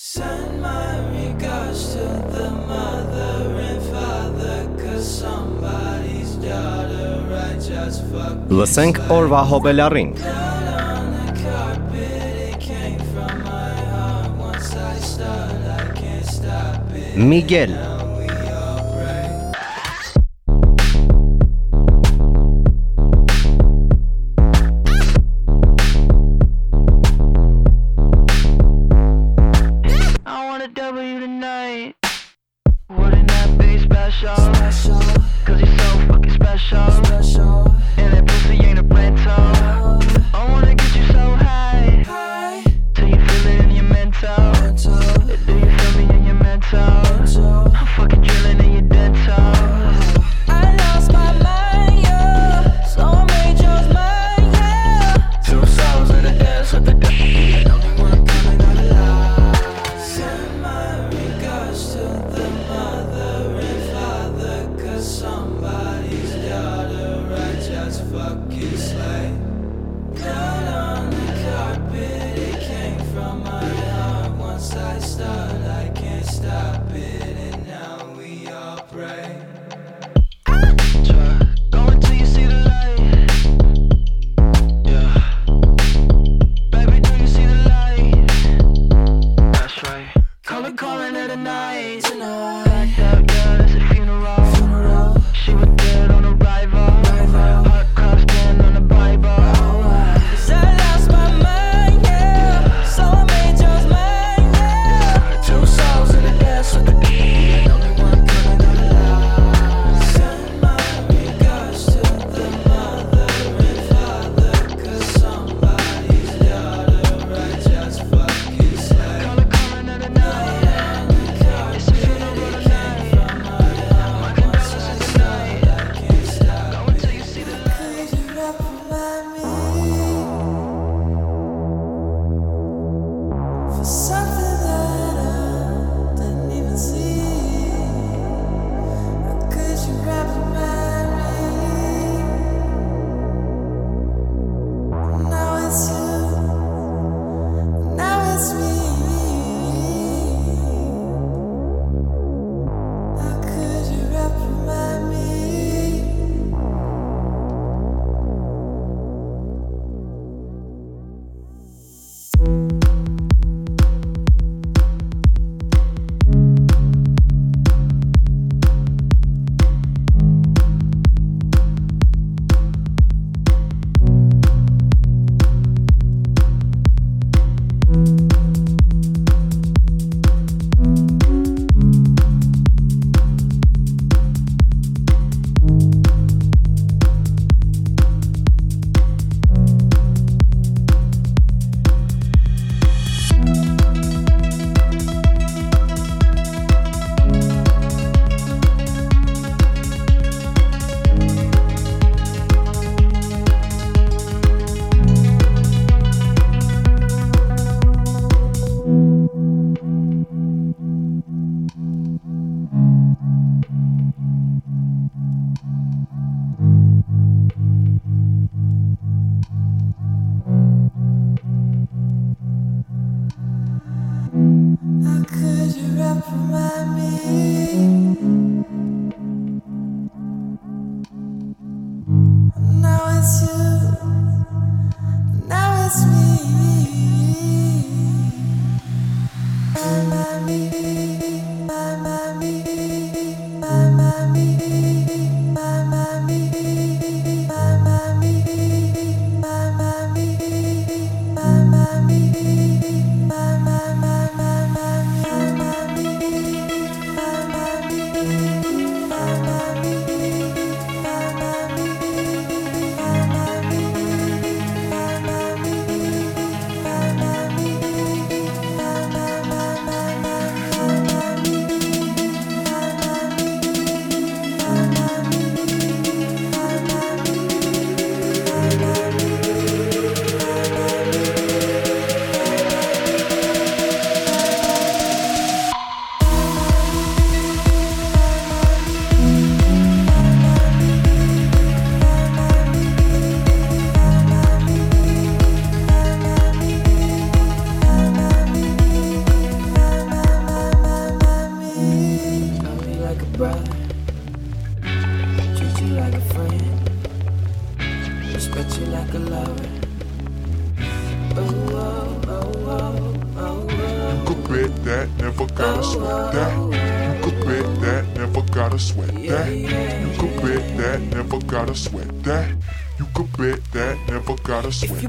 Send my regards to the mother and father Cause somebody's daughter I just fucked Լսենք օրվա հոբելարին Miguel gotta If you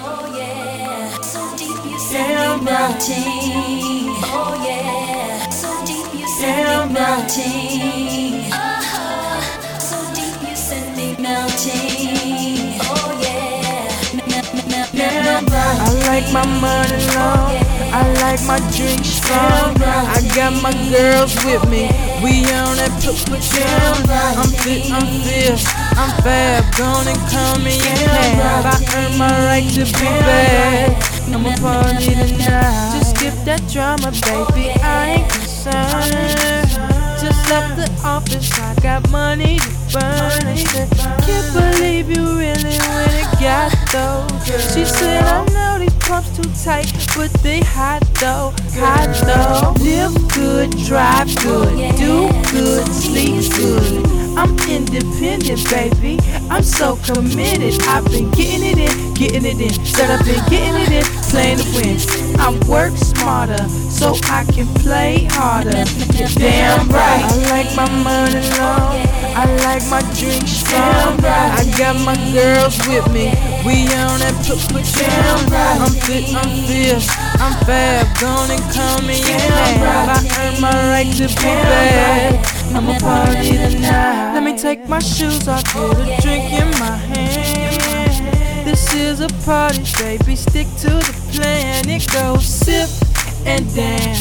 Oh so deep you melting. Oh yeah, so deep you me melting. Uh-huh. Oh yeah. I like my money long. I like my drink strong. I got my girls with me. We on that put put down. I'm fit, I'm fierce. I'm fab. Gonna call me in half. I earned my right to be bad. I'ma party tonight. Just skip that drama, baby. I ain't concerned. Just left the office, I got money to burn. Can't believe you really went and got those. She said, I know these pumps too tight, but they hot though, hot though. Live good, drive good, do good, sleep good. I'm independent, baby. I'm so committed. I've been getting it in, getting it in. Said I've been getting it in, playing to win. I work smarter so I can play harder. Damn right. I like my money long. I like my drink strong. I got my girls with me. We on that put put down. I'm fit, I'm fierce. I'm fab. Gonna call me in. I earned my right to be bad. I'ma party tonight. Let me take my shoes off, get a drink in my hand. This is a party, baby. Stick to the plan. It goes sip and dance,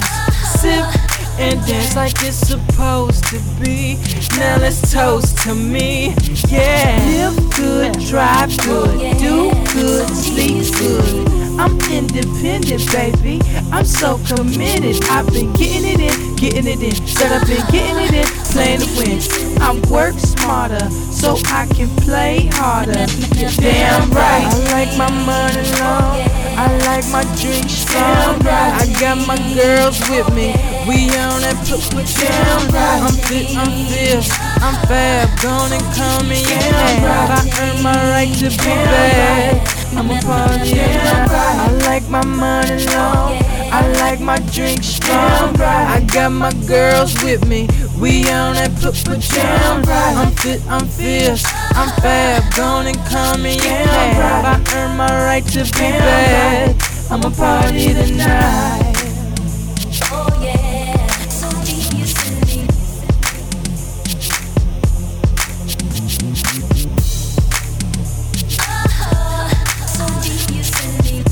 sip and dance like it's supposed to be. Now let's toast to me, yeah. Live good, drive good, do good, sleep good. I'm independent, baby. I'm so committed. I've been getting it in, getting it in. Said I've been getting it in, playing to win. I work smarter so I can play harder. You're damn right. I like my money long. I like my drink strong. I got my girls with me. We on that put put down. I'm fit, I'm fierce, I'm fab. Gonna come in I earn my right to be bad. I'm a party. I like my money long. I like my drink strong. I got my girls with me. We on that put put down. I'm fit, I'm fierce, I'm fab. going and come in I earn my right to be bad. I'm a party tonight. Oh yeah, so deep you send me. Oh, so deep you send me.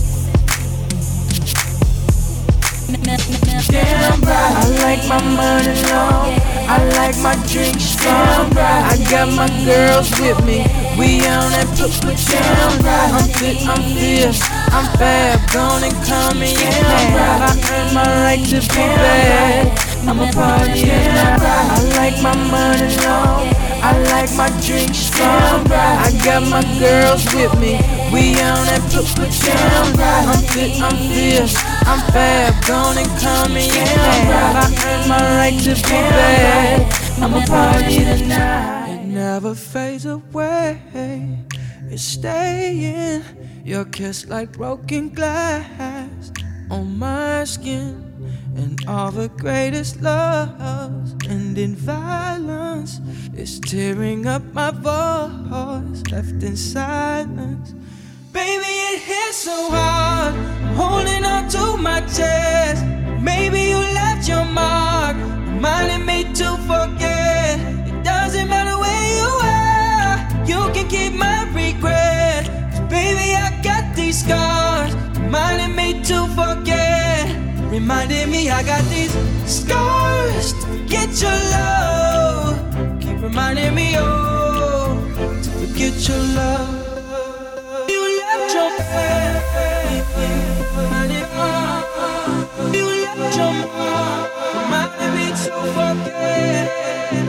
Damn right. I like my money long. Oh, I like my drink strong. I got my girls with me. We on that put put down. I'm fit, I'm fierce, I'm fab. Gonna come in I earn my right to be bad. I'm a party. I like my money long. I like my drink strong. I got my girls with me. We on that put down. I'm fit, I'm fierce, I'm fab. Gonna come in I earn my right to be bad. I'm a party tonight. It never fades away. It's staying. Your kiss like broken glass on my skin. And all the greatest loves end in violence. It's tearing up my voice, left in silence. Baby, it hits so hard. Holding on to my chest. Maybe you left your mark, Reminding me I got these scars to forget your love. Keep reminding me, oh, to forget your love. You left your reminding me. You left your mom, reminding me to forget.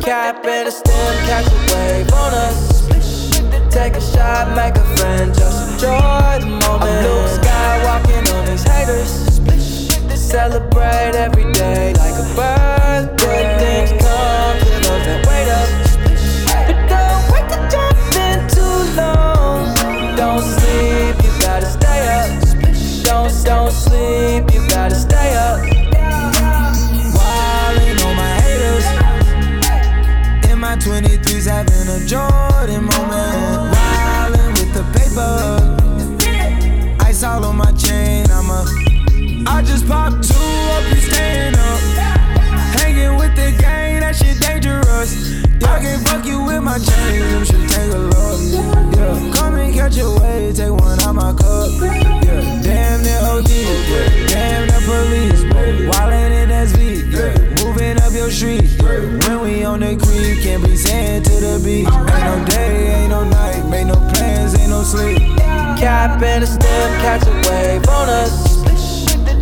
Cap and a stem, catch a wave on us. Take a shot, make a friend, just enjoy the moment. I'm Luke Skywalking on these haters. Celebrate every day like a birthday. Jordan moment. Wildin' with the paper. Ice all on my chain. I'm a. I just popped two up, you staying up. Hanging with the gang, that shit dangerous. Y'all can fuck you with my chain, them should take a look. Catch a wave on us.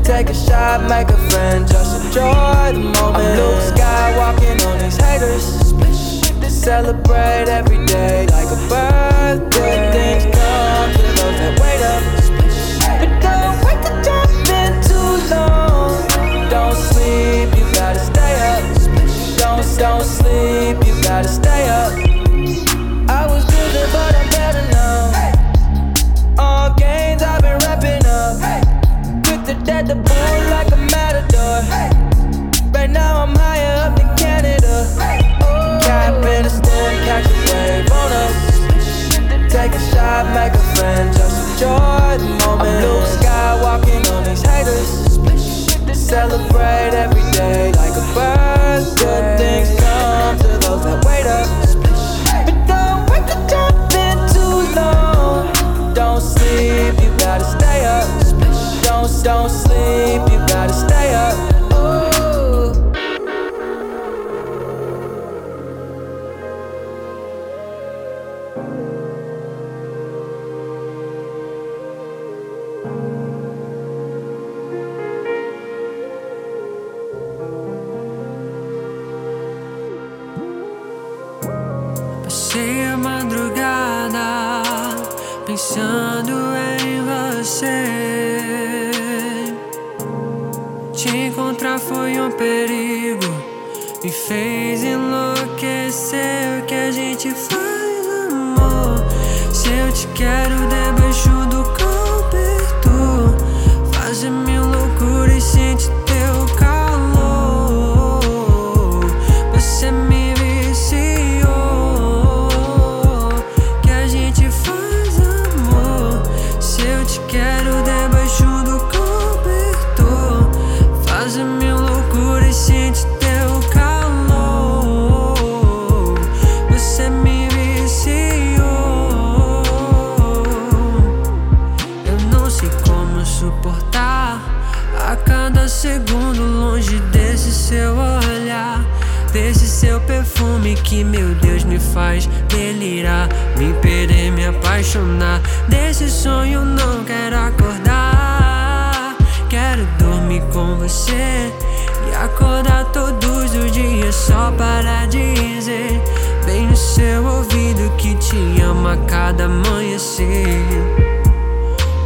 Take a shot, make a friend, just enjoy the moment. I'm Luke Skywalking on these haters. Celebrate every day like a birthday. Things come to those that wait up. But don't wait to jump in too long. Don't sleep, you gotta stay up. Don't don't A make a friend, just enjoy the moment. I'm Luke Skywalking on these haters. Celebrate every day like a birthday. Good things come to those that wait up. But don't wait to jump in too long. Don't sleep, you gotta stay up. Don't don't sleep, you gotta stay up. Perigo, me fez enlouquecer. O que a gente faz, amor? Se eu te quero debaixo do apaixonar. Desse sonho não quero acordar, quero dormir com você e acordar todos os dias só para dizer. Bem no seu ouvido que te amo a cada amanhecer.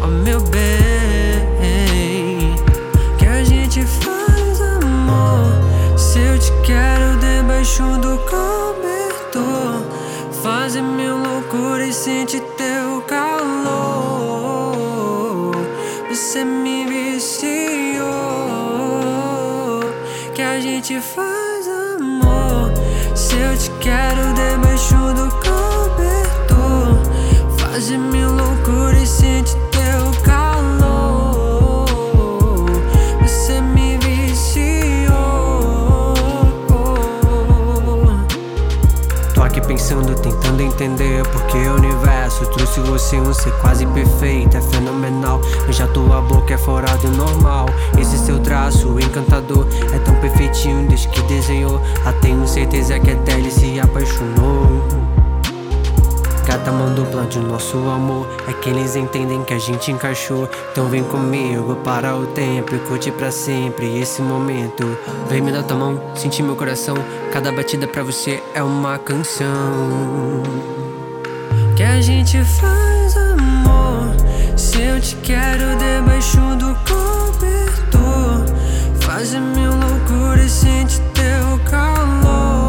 Oh meu bem, que a gente faz amor. Se eu te quero debaixo do cobertor, fazer mil procura e sente teu calor. Você me viciou. Que a gente faz amor. Se eu te quero debaixo do cobertor, faz-me loucura e sente teu pensando, tentando entender porque o universo trouxe você um ser quase perfeito, é fenomenal. Mas já tua boca é fora do normal. Esse seu traço encantador é tão perfeitinho desde que desenhou. Ah, tenho certeza que até ele se apaixonou a mão dupla de nosso amor É que eles entendem que a gente encaixou. Então vem comigo, para o tempo e curte pra sempre esse momento. Vem me dar tua mão, sentir meu coração. Cada batida pra você é uma canção. Que a gente faz amor. Se eu te quero debaixo do cobertor Faz a minha loucura e sente teu calor.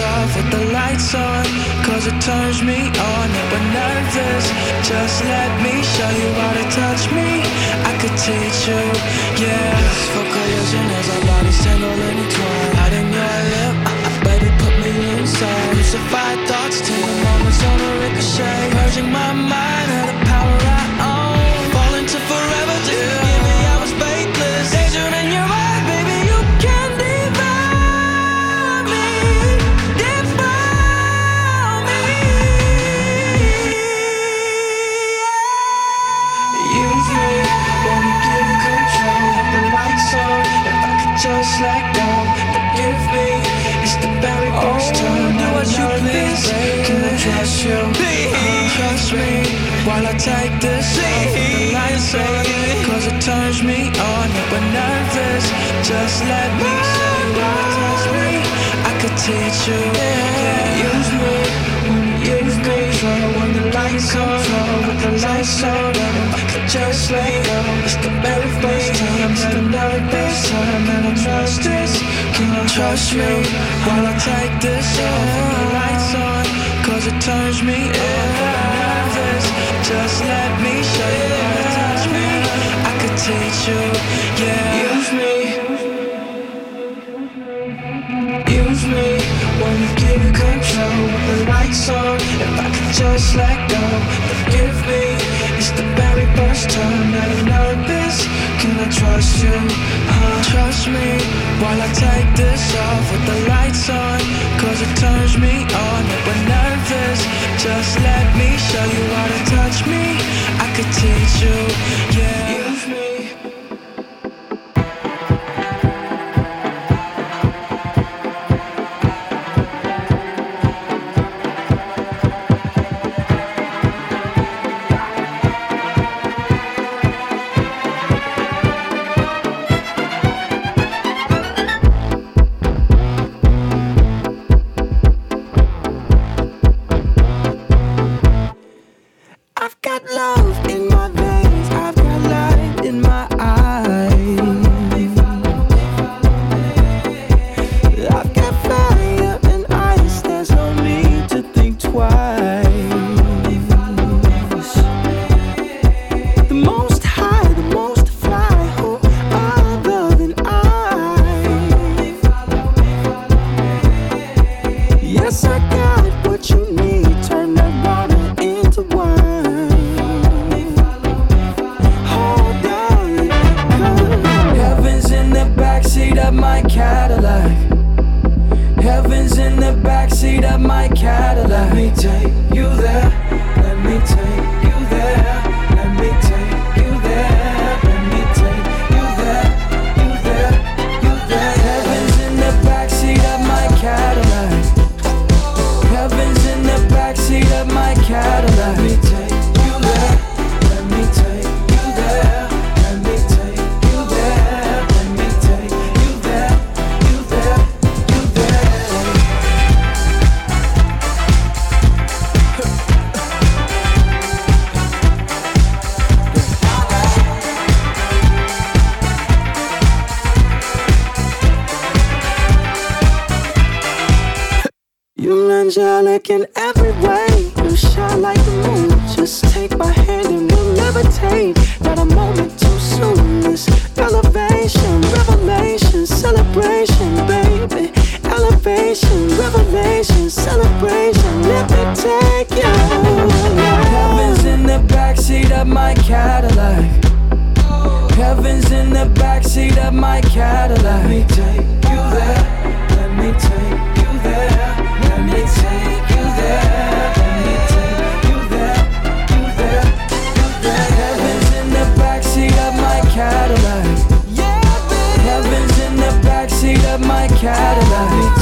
off with the lights on Cause it turns me on. If we're nervous Just let me show you how to touch me. I could teach you, yeah. For collision as our bodies tangle and entwine Out in your lip, uh, uh, baby put me inside. Crucified thoughts, till moments on a ricochet. Merging my mind while I take this off the lights on. Cause it turns me on, but nervous. Just let me you how to touch me. I could teach you. Yeah, use me when you use me. When the lights on, when the lights on. I could just let go. It's the very first time that I'm nervous. Time that I trust this. Can you trust me while I take this off the lights on? Cause it turns me on. Nervous. Just let me show you how to touch me. I could teach you. Yeah, use me. Use me when you give control the lights on. If I could just let go, forgive me. It's the very first time nervous. Can Trust you? Huh? Trust me while I take this off with the lights on. Cause it turns me on. If we're nervous, just let me show you how to touch me. I could teach you. Yeah, Cadillac. Let me take in every way. You shine like the moon. Just take my hand and we'll levitate. Not a moment too soon. This elevation, revelation, celebration, baby. Elevation, revelation, celebration. Let me take you. Heaven's in the backseat of my Cadillac. Heaven's in the backseat of my Cadillac. Let me take Cadillac.